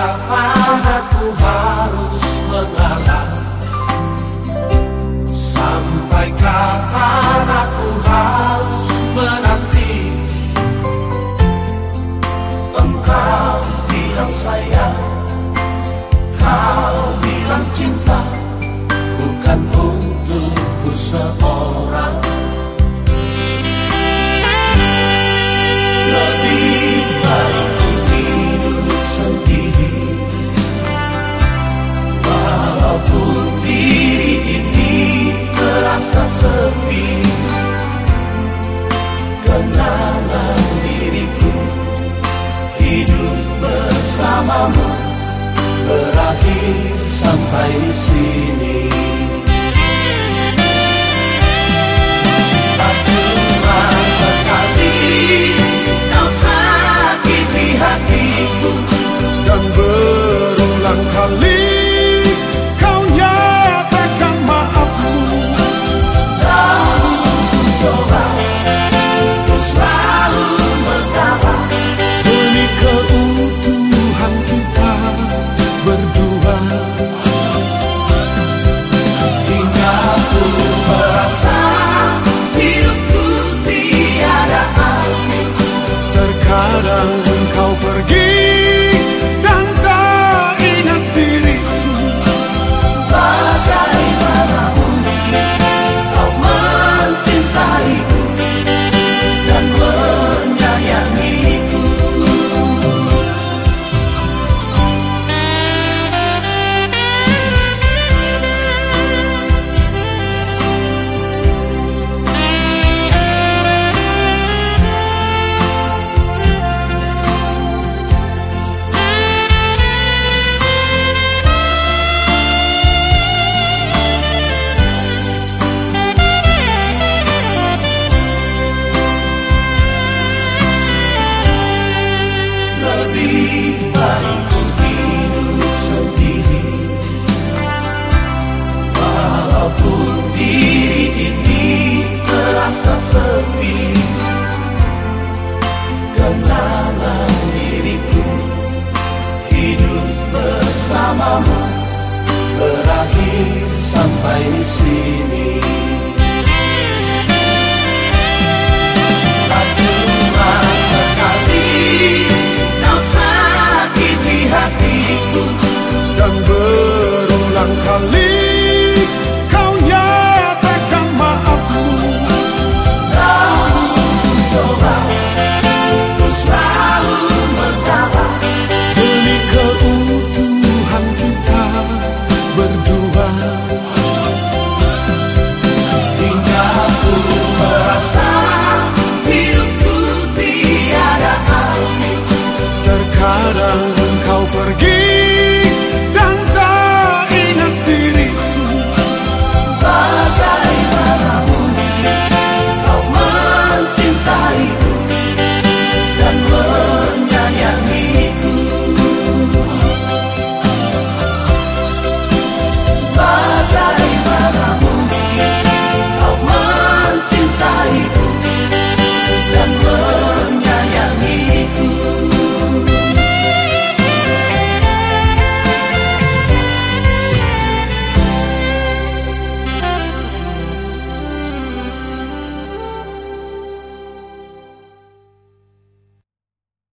Papa, Papa, sampai di sini. Aku merasa sekali kau sakiti hatiku Dan berulang kali caught on by me, see me.